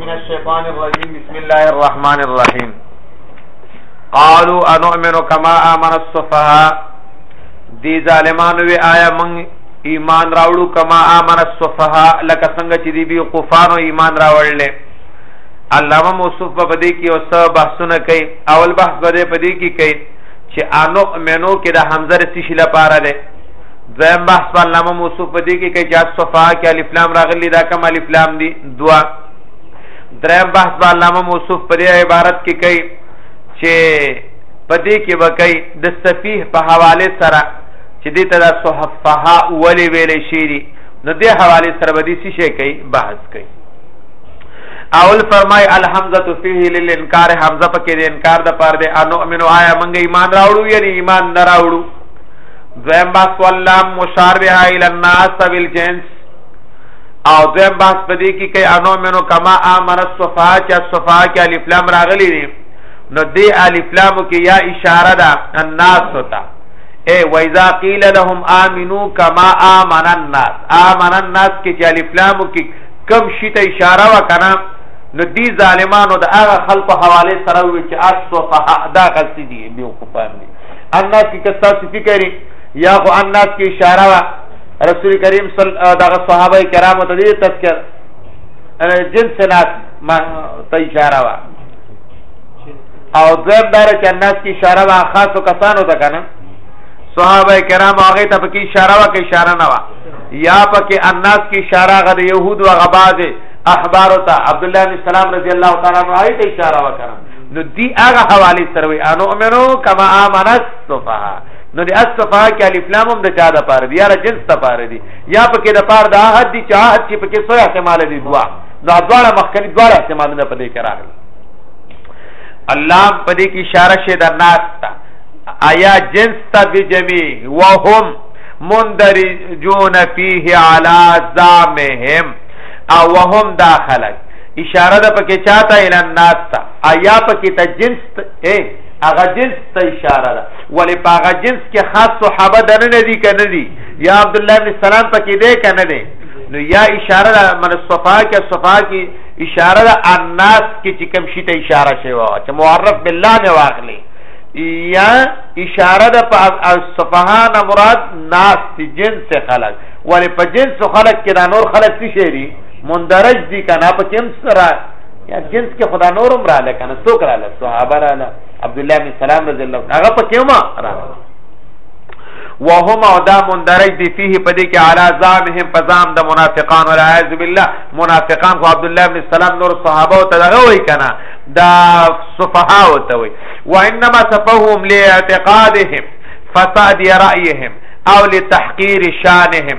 من الشیطان الرجیم بسم الله الرحمن الرحیم قالوا انؤمن كما امن السفهاء دي ظالمان وی آیا من ایمان راوړو کما امن السفهاء لکه څنګه چې دی بي قفانو ایمان راوړل علامه موصوف په دې کې اوس بحثونه کوي اول بحث به په دې کې کوي چې انؤمنو کې د حمزه رسی شي لپاره ده دویم بحث په علامه موصوف په دې کې کې چې صفا کې الف لام راغلي دا کوم الف لام دي دوا دریم بحث په علامه موصوف په دې عبارت کې کوي چې په دې کې به کوي د سفیه په حواله سره چې دې ته د صحفها ولې ویلې شيری نو دې حواله سره به دې څه شي کوي بحث کوي اول فرمای الحمزه فيه للانکار حمزه پکې د انکار د پاره ده انو امنو آیا منګ ایمان راوړو یا ایمان نه راوړو دویم بحث والله مشارها الى الناس بالجنس او دویم بحث په دې کې کې انو منو کما امر الصفا چې الصفا کې الف لام راغلي دي نو دې الف لام کې یا اشاره ده الناس ته اے وایذا قیل لهم امنو کما امن الناس امن الناس کې چې الف لام کې کم شي ته اشاره وکړه نو دې ظالمانو د هغه خلکو حواله سره وي چې اصفه دا غلطي دي بیوقوفان دي الناس کې کتا څه فکرې یا خو الناس کې اشاره وا رسول کریم صلی الله علیه دغه صحابه کرام ته دې تذکر جنس ناس ما ته اشاره وا او دویم دار چې الناس کې اشاره وا خاصو کسانو ته کنه صحابه کرام هغه ته پکې اشاره وا کې اشاره نه وا یا پکې الناس کې اشاره غد يهود او غباز احبار ته عبد الله بن سلام رضی الله تعالی عنہ ته اشاره وکړه نو دی هغه حواله سره وي انو امنو کما امنت صفها نو دی اصفها کې الف لام هم د چا د پاره دی یا د جنس د پاره دی یا پکې د پاره د عهد دی چې عهد چې پکې سو احتمال دی دوا نو دواړه مخکې دواړه احتمالونه په دې کې راغلي الله په دې کې اشاره شه د ناس ته آیا جنس ته بجمی وهم مندرجون فيه على زامهم او وهم داخلك اشاره ده پکې چاته ال الناس ته آیا پکې ته جنس اے هغه جنس ته اشاره ده ولې په هغه جنس کې خاص صحابه د نه دي کنه دي یا عبد الله بن سلام پکې ده کنه ده نو یا اشاره ده من صفا کې صفا کې اشاره ده الناس کې چې کوم شي ته اشاره شوی و چې معرف بالله نه واخلي یا اشاره ده په صفهان مراد ناس جنس خلق ولې په جنس خلق کې دا نور خلق څه شي مندرج دي کنه په کوم سره یا جنس کې خدا نورم را لکنه څوک را لکنه صحابه را لکنه عبد الله بن سلام رضی الله عنه هغه په کوم را لکنه وهما دا مندرج دي فيه پدې کې علا زامهم پزام د منافقان ولا اعوذ بالله منافقان خو عبد الله بن سلام نور صحابه او تدغه وای کنه دا صفها وته وای وانما صفهم لاعتقادهم فساد رايهم او لتحقير شانهم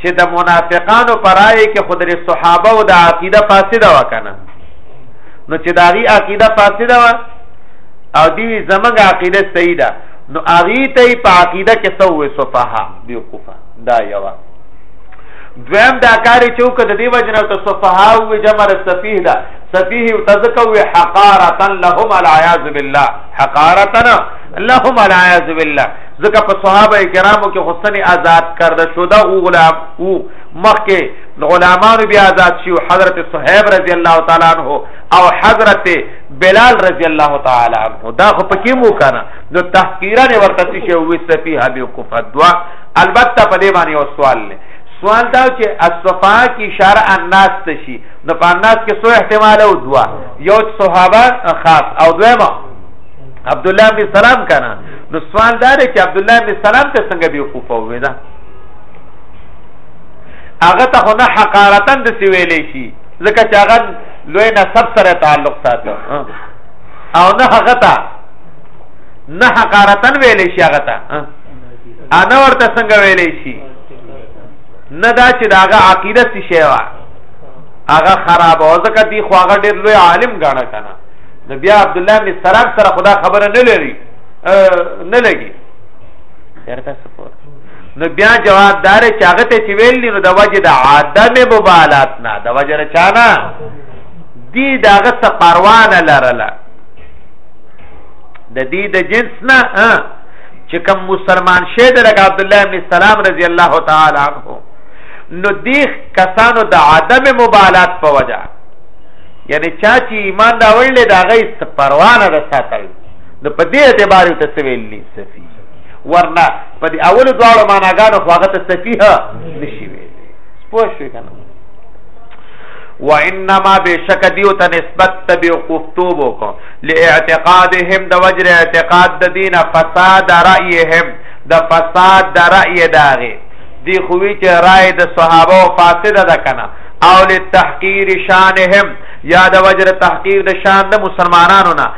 چې د منافقانو پرای کې خدای صحابه او د عقیده فاسده وکنه نو چې دا غي عقیده فاسده وا او دی زمګ عقیده صحیح ده نو اغي ته په عقیده کې سوې صفها بیوقفه دا یوا دویم دا کار چوک د دی وجنه ته صفها او جمع سفیه ده سفیه تذکو حقارتا لهم العیاذ بالله حقارتا لهم العیاذ بالله ځکه په صحابه کرامو کې حسن آزاد کرده شده او غلام او مخکې غلامانو بیا آزاد شي حضرت صہیب رضی الله تعالی عنہ او حضرت بلال رضی الله تعالی عنہ دا خو پکې مو کنه نو تحقیرا نه ورته شي او سفیه به کفر دوا البته په دې باندې یو سوال نه سوال دا چې الصفا کی شرع الناس تشي نو په الناس کې څو احتمال او دوا یو صحابه خاص او دویمه عبد الله بن سلام کنه نو سوال دا دی چې عبد الله بن سلام ته څنګه به وقوف وې دا هغه ته نه حقارتن د سی ویلې شي ځکه چې هغه لوی نسب سره تعلق ساتي او نه هغه ته نه حقارتن ویلې شي هغه ته انا ورته څنګه ویلې شي نه دا چې داغه عقیده څه شی وا هغه خراب او ځکه دی خو هغه ډیر لوی عالم غاڼه کنه نو بیا عبد الله بن سلام سره خدا خبره نه لري نه لګي چرته سپور نو بیا جواب دار چې هغه ته چې ویل نو د وجه د عدم مبالات نه د وجه رچانا دی داغه څه پروا نه لرله د دې د جنس نه چې کوم مسلمان شه د لکه عبد الله ابن سلام رضی الله تعالی عنہ نو دی کسانو د عدم مبالات په وجه یعنی چا چې ایمان دا وړل دا غي پروانه د ساتل نو په دې اعتبار یو تسویل نه سفی ورنه په دې اول دواړو معناګانو خو هغه ته سفیه نشي ویل پوه شو کنه وانما بشک دیو ته نسبت تبع قفتوب کو لاعتقادهم د وجر اعتقاد د دین فساد رایهم د فساد د رای داغه دی خوې چې رای د صحابه او فاسد ده کنه او لتحقیر شانهم یا د وجر تحقیر د شان د مسلمانانو نه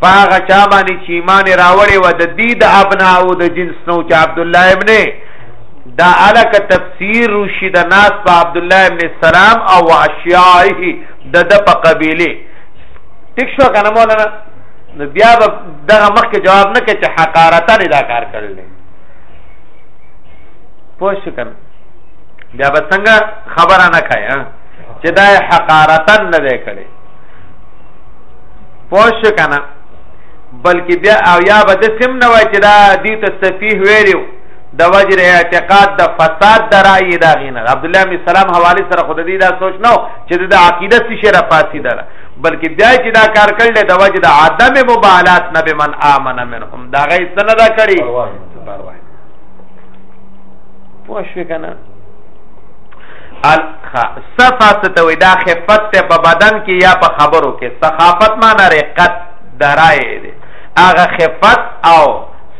په هغه چا باندې چې ایمان یې راوړی و د دې د ابناو د جنس نو چې عبدالله ابن دا الک تفسیر روشي د ناس په عبد الله ابن سلام او اشیاعه د د په قبيله ټیک شو کنه مولانا نو بیا دغه مخکې جواب نه کې چې حقارتا نه دا کار کړل پوه شو کنه بیا به څنګه خبره نه کای چې دا حقارتا نه دی کړی پوښ کنه بلکې بیا او یا به د سم نه وای چې دا دی ته سفیه ویلو د وجر اعتقاد د فساد د رائے دا غینه عبد الله بن سلام حواله سره خود دې دا سوچ نو چې د عقیده څه شره فاسد ده بلکې بیا چې دا کار کړل د وجر عدم مبالات نه به من امن منهم دا غي سره دا کړی پوښښ وکنه الخ صفه ستوي دا خفت ته په بدن کې یا په خبرو کې سخافت معنی رقت درای دی هغه خفت او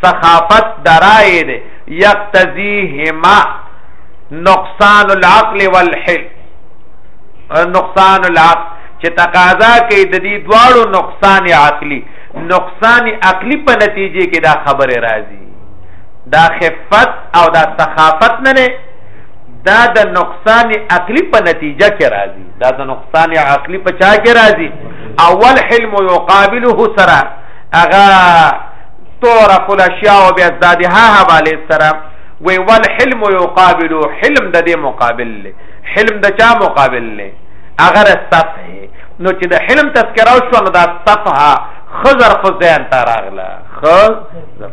سخافت درای دی یقتضیهما نقصان العقل والحل نقصان العقل چې تقاضا کوي د دې دواړو نقصان عقلی نقصان عقلی په نتیجه کې دا خبره راځي دا خفت او دا سخافت نه نه دا د نقصان عقلی په نتیجه کې راځي دا د نقصان عقلی په چا کې راځي اول حلم یقابله سره اغا تور فل اشیاء او بیا زاد ها حواله سره وی ول حلم یقابله حلم د دې مقابل له حلم د چا مقابل له اگر صفه نو چې د حلم تذکره شو نو دا صفه خزر خزان تراغله خزر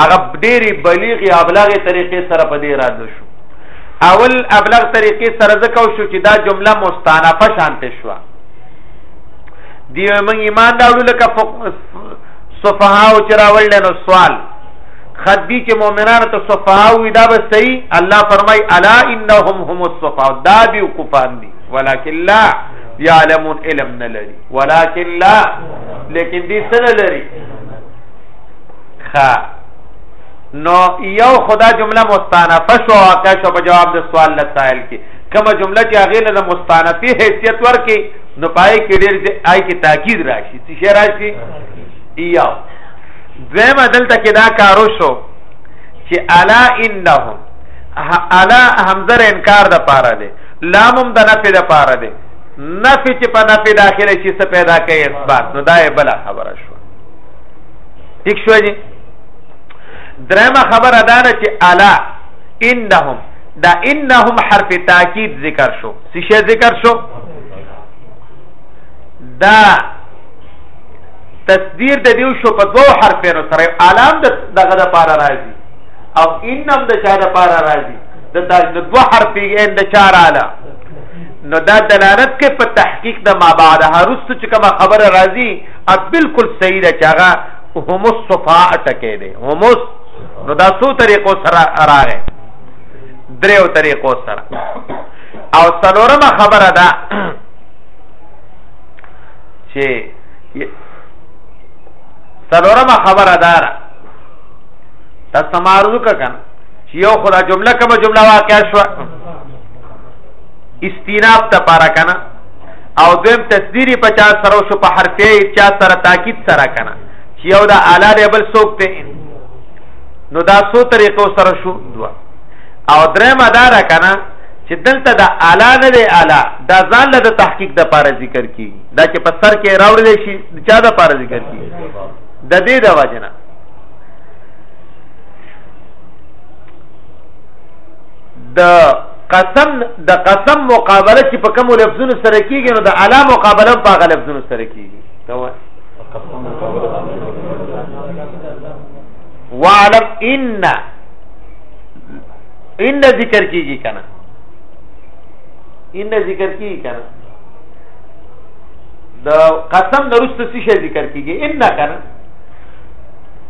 هغه ډېری بلیغي ابلغه طریقې سره په دې رد شو اول ابلغ طریقې سره ځکه شو چې دا جمله مستانفه شانته شو دی موږ ایمان راوړو لکه صفها او چراول نو سوال خدی چې مؤمنانو ته صفها وي دا به صحیح الله فرمای الا انهم هم الصفا دا بي کوفان دي ولکن لا يعلمون علم نه لري ولکن لا لیکن دې سره لري خا نو یو خدا جمله مستانفه شو واقع شو په جواب د سوال له سائل کې کومه جمله چې هغه له مستانفه حیثیت ورکې نو پای کې ډېر آی کې تاکید راشي چې شی راشي یو دویم دلته کې دا کارو شو چې الا انهم الا همزه انکار د پاره دی لامم د نفي د پاره دی نفي چې په نفي داخله شي څه پیدا کوي اثبات نو دا یې بل خبره شو یک شوی دی درېمه خبره دا ده چې الا انهم دا انهم حرف تاکید ذکر شو څه شی ذکر شو دا تصدیر د دیو شو په دوو حرفونو سره علام د دغه د پارا راځي او انم د چا د پارا راځي د د دوه حرفي ان د چا رااله نو دا دلالت کوي په تحقیق د ما بعد هرڅ چې کومه خبره راځي ا بالکل صحیح ده چې هغه هم الصفا ټکې ده هم نو دا څو طریقو سره راغې دریو طریقو سره او څلورمه خبره ده چې څلورمه خبره ده دا سمارو ککن چې یو خدا جمله کومه جمله واقع شو استیناف ته پارا کنه او دویم تصدیری په چا سره شو په حرفی چا سره تاکید سره کنه چې یو دا اعلی دی بل څوک ته نو دا سو طریقو سره شو دوا او درم ادار کنه چې دلته دا اعلی نه دی اعلی دا ځان له تحقیق د پاره ذکر کی دا چې په سر کې راوړل شي چا د پاره ذکر کی د دې د وجنه د قسم د قسم مقابله چې په کوم لفظونو سره کیږي نو د الا مقابله په هغه لفظونو سره کیږي دا وعلم ان ان ذکر کیږي کنه ان ذکر کیږي کنه د قسم نرست څه شی ذکر کیږي ان کنه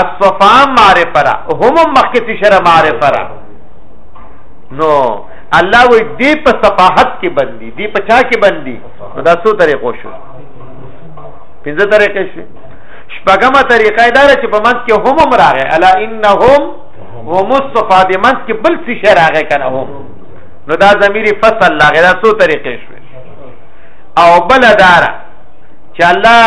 الصفا معرفه را هم مخکې شر معرفه را نو الله وی دی په صفاحت کې بندي دی په چا کې بندي دا څو طریقو شو پنځه طریقې شو شپږمه طریقه دا چې په منځ کې هم هم راغی الا انهم هم الصفا د منځ کې بل څه شی راغی کنه هم نو دا ضمیر فصل لاغه دا څو طریقې شو او بل دارا چې الله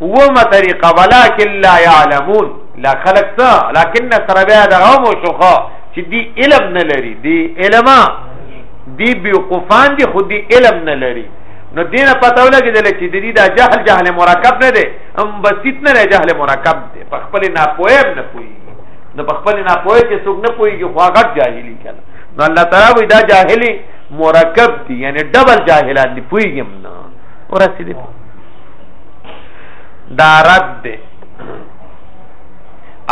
وما طريقه ولكن لا يعلمون لا خلق څه لكن سره بیا د هم شوخه چې دی علم نه لري دی علم دی بیوقفان دی خو دی علم نه لري نو دین پته ولګیدل چې د دې د جهل جهل مرکب نه دی هم بسیط نه دی جهل مرکب دی په خپل نه پوهه نه پوي نو په خپل نه پوهه چې څوک نه پويږي خو هغه جاهلی کړه نو الله تعالی وی دا جاهلی مرکب دی یعنی ډبل جاهلان دی پويږم نه ورسې دی دا رد ده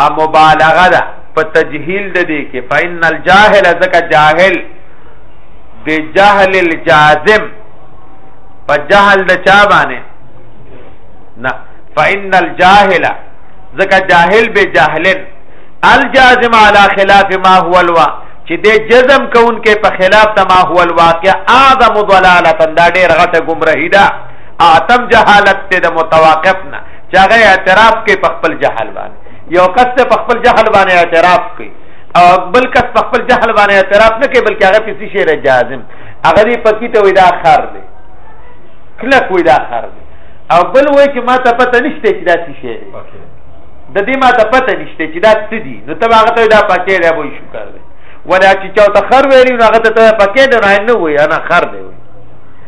ا مبالغه ده په تجهیل ده دي کې فإن الجاهل ذکا جاهل بجهل الجازم په جهل د چا باندې نه فإن الجاهل ذکا جاهل بجهل الجازم على خلاف ما هو الوا چې د جزم کوونکې په خلاف ته ما هو الواقع اعظم ضلاله دا ډېر غټه گمراهی ده اتم جهالت ته د متوقف نه چې هغه اعتراف کوي په خپل جهل باندې یو کس ته په خپل جهل باندې اعتراف کوي او بل کس په خپل جهل باندې اعتراف نه کوي بلکې هغه پیسې شعر جازم هغه دې پکی ته وې دا خر دی کله کوی دا خر دی او بل وای چې ما ته پته نشته چې دا څه شی دی د دې ما ته پته نشته چې دا څه دی نو ته هغه ته دا پکې دی وای شو کار دی ولا چې چا ته خر ویلی نو هغه ته پکې دی نه وای نه خر دی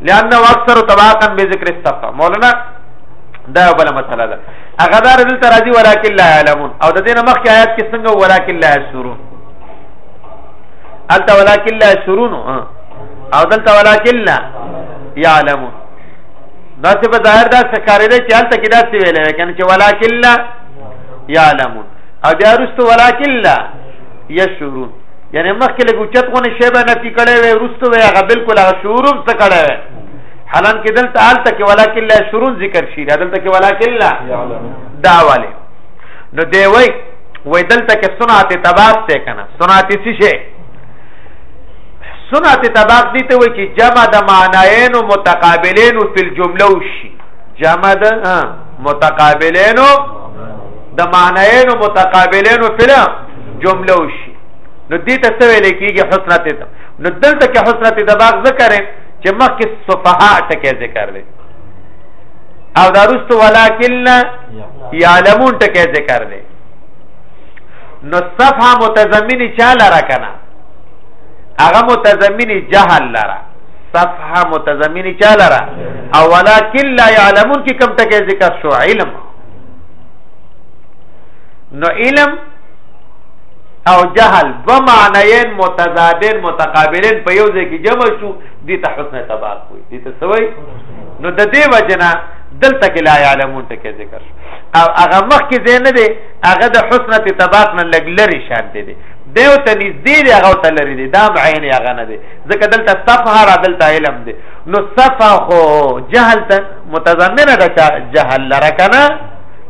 لانه اکثر طبقا بذکر الصفه مولانا دا بل مسله ده هغه دار دل ترازی ولکن لا علمون او د دې مخکې آیات کې څنګه ولکن لا شرون الته ولکن لا شرون او دلته ولکن لا يعلمون دا څه په ظاهر دا څه کاری دی چې الته کې دا څه ویل کنه چې ولکن لا يعلمون او بیا رستو ولکن لا يشرون یعنی مخکې له ګوچت غونې شی به نفي کړی وي وروسته به هغه بالکل هغه شعور هم څه کړی وي حالان کې دلته هلته کې ولاکن لا شرون ذکر شي دلته کې ولاکن لا دا والے نو دی وای وای دلته کې صنعت تباس ته کنه صنعت څه شي صنعت تباس دي ته وای چې جمع د معناین او متقابلین فی الجمله وشي جمع د متقابلین د معناین او متقابلین فی جمله وشي نو دې ته څه ویل کېږي حسنت ته نو دلته کې حسنت د باغ ذکر چې مخکې صفحاء ټکی ذکر دی او دا رستو ولکن یعلمون ټکی ذکر دی نو صفحه متضمنی چا لره کنه هغه متضمنی جهل لره صفحه متضمنی چا لره او ولکن لا یعلمون کې کم ټکی ذکر شو علم نو علم او جهل دو معنیین متضادین متقابلین په یو ځای کې جمع شو دي ته حسن طباق وي دي ته سوي نو د دې وجنه دلته کې لا يعلمون ته کې ذکر شو او هغه مخ کې ځای نه دی هغه د حسن طباق نه لګ لري شان دی دیو ته نږدې دی هغه ته لري دی دا عین هغه نه دی ځکه دلته صفه را دلته علم دی نو صفه خو جهل ته متضمنه ده جهل لره کنه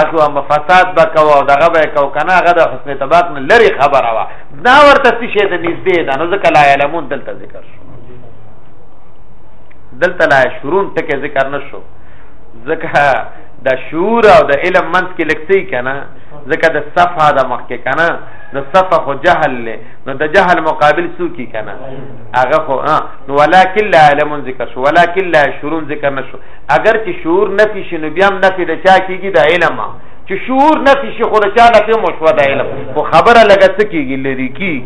اخو هم فساد بکوا او دغه به کو کنه هغه د حسن طبق نه لری خبره وا دا ورته څه شه د نږدې ده نو ځکه لا علمون دلته ذکر شو دلته لا شرون ټکه ذکر نشو ځکه د شعور او د علم منځ کې لکسي کنه ځکه د صفه د مخ کې کنه نو صفه خو جهل له نو د جهل مقابل سو کی کنه هغه خو نو ولکن لا علم ذکر شو ولکن لا شرون ذکر نشو اگر چې شعور نفي شي نو بیا هم نفي د چا کېږي د علم چې شعور نفي شي خو د چا نفي هم وشوه د علم خو خبره لږه څه کېږي لري کېږي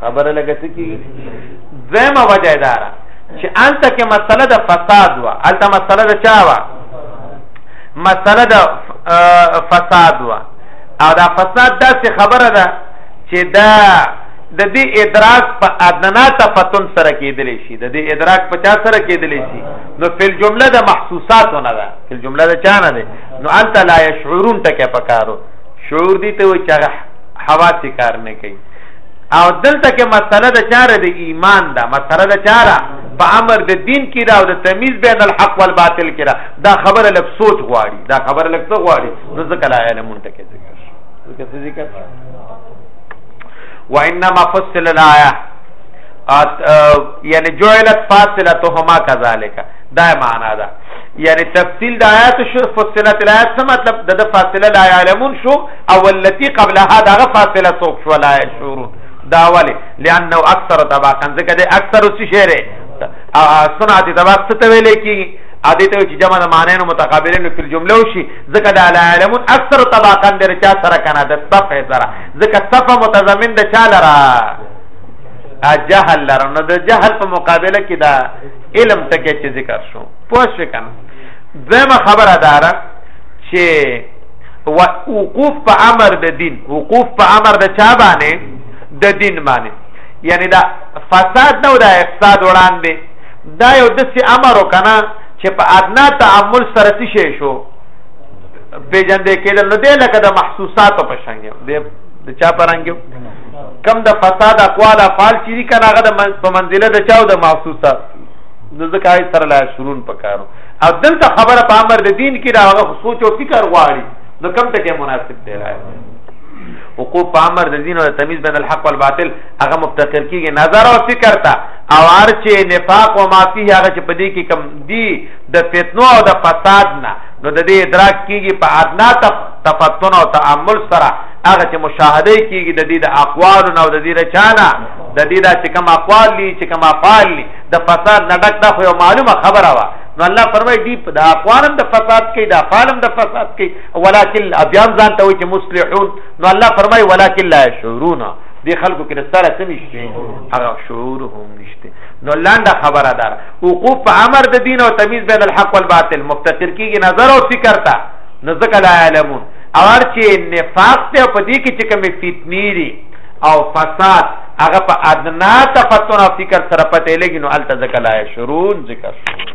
خبره لږه څه کېږي دویمه وجه یې داره چې هلته کې مسله د فساد وه هلته مسله د چا وه مسله د فساد وه او دا فساد داسې خبره ده چې دا د دې ادراک په ادنا تفتن سره کېدلی شي د دې ادراک په چا سره کېدلی شي نو فی الجمله د محسوسات نه ده فی الجمله د چا نه ده نو انت لا یشعرون ټکه پکارو شعور دي ته وي چې حواس کار نه کوي او دلته کې مسله د چاره د ایمان ده مسله د چاره په امر د دین کې دا او د تمیز بین الحق والباطل کې دا دا خبره لږ سوچ غواړي دا خبره لږ څه غواړي نو ځکه لا علمون ته کې ذکر شو ذکر وانما فصل الايه یعنی جعلت فاصلتهما كذلك دا معنا ده یعنی تفصیل د آیات شو فصلت الایات څه مطلب د فاصله لا علمون شو او التي قبلها دا فاصله څوک شو لا شعورون دا ولی لانه اکثر طبقا ځکه د اکثر څه شعر صنعت طبق څه ته ویل کی ادي ته چې جمع د معنی نو متقابلین په جمله وشي ځکه د لا علمون اکثر طبقا د چا سره کنه د صف سره ځکه صف متضمن د چا لره ا جهل لرم نو د جهل په مقابله کې دا علم ټکی چې ذکر شو پوه شو کنه زمه خبره دارا چې وقوف په امر د دین وقوف په امر د چا باندې د دین باندې یعنی دا فساد نه دا افساد وړاندې دا یو د سی امر وکنه چې په ادنا تعامل سره څه شي شو پیجن دې کېدل نو دې لکه د محسوساتو په شان دی د چا پرانګو کم د فساد اقوال افعال چیرې کنه هغه د په منزله د چاو د محسوسه نو ځکه هي سره لا شرون پکارو او دلته خبره په امر د دین کې دا هغه سوچ او فکر غواړي نو کم ته کې مناسب دی راځي وقوف په امر د دین او تمیز بین الحق والباطل هغه مفتقر کیږي نظر او فکر ته او ارچه نفاق او معافی هغه چې په دې کې کم دی د فتنو او د فساد نه نو د دې ادراک کیږي په ادنا تفتن او تامل سره هغه چې مشاهده کیږي د دې د اقوال او د دې رچانا د دې د چې کوم اقوال دي چې کوم افعال دي د فساد نه ډک دا خو معلومه خبره وا نو الله فرمایي دی په د اقوالم د فساد کې د افعالم د فساد کې ولکن ابيان ځان ته وي چې مصلحون نو الله فرمایي ولکن لا شعورون دی خلکو کې سره څه نشته هغه شعور هم نشته نو لاندې خبره ده وقوف په امر د دین او تمیز بین الحق والباطل مفتقر کیږي نظر او فکر ته نو ځکه لا علمون او چې نفاق ته په دې کې چې کوم فتنی دي او فساد هغه په ادنا تفتن او فکر سره پته لګي نو الته ذکر لا شرون ذکر شرون